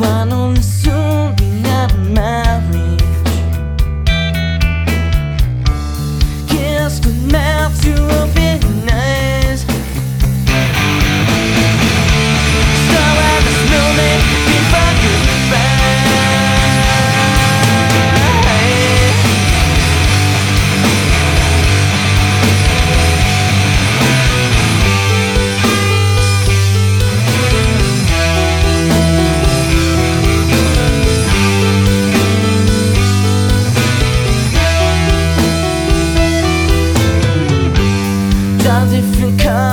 man un sirds. Feel calm